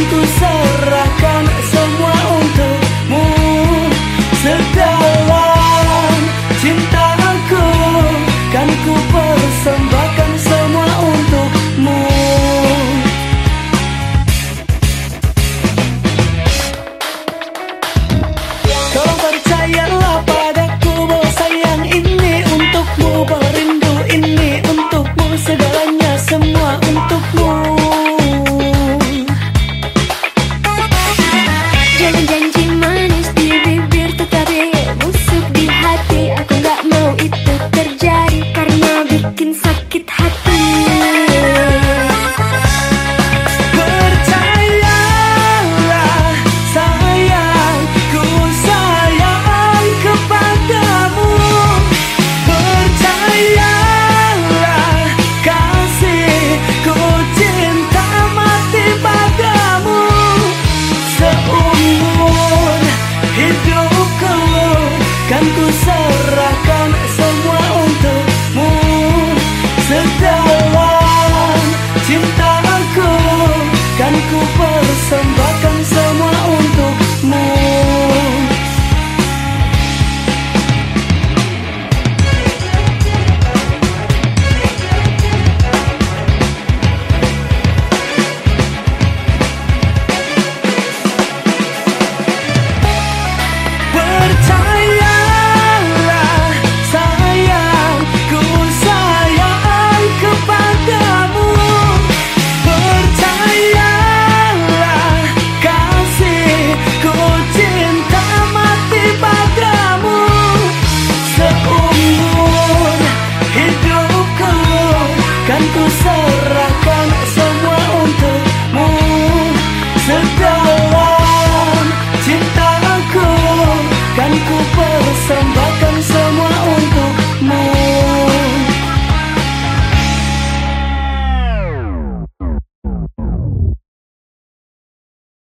Santo, sei. somebody no